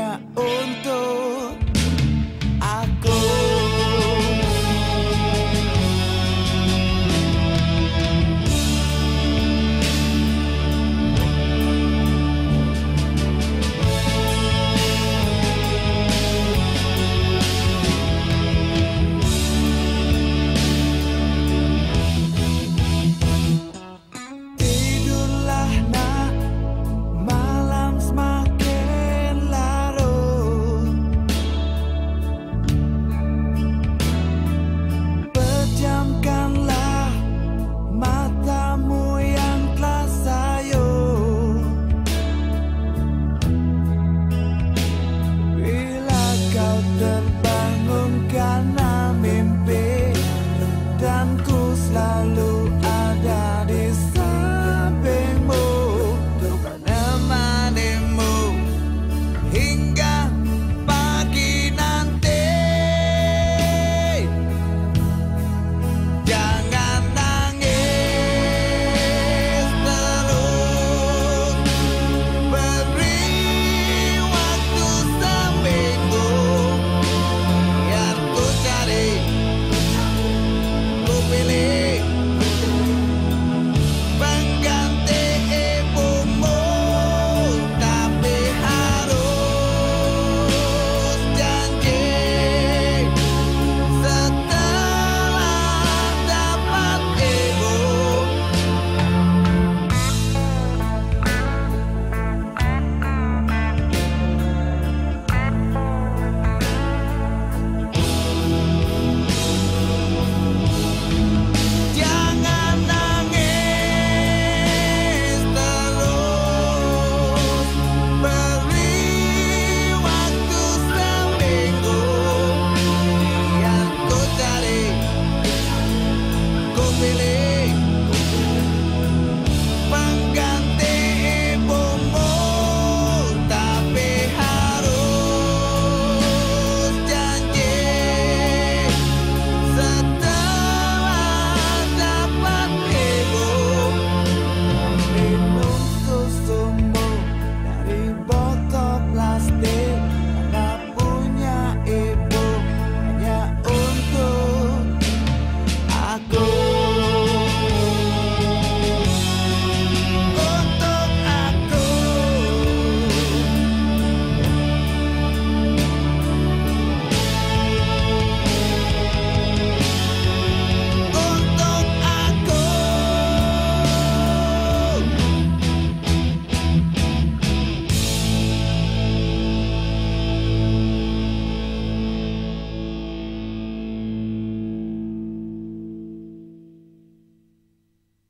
Hanya untuk padaku selalu really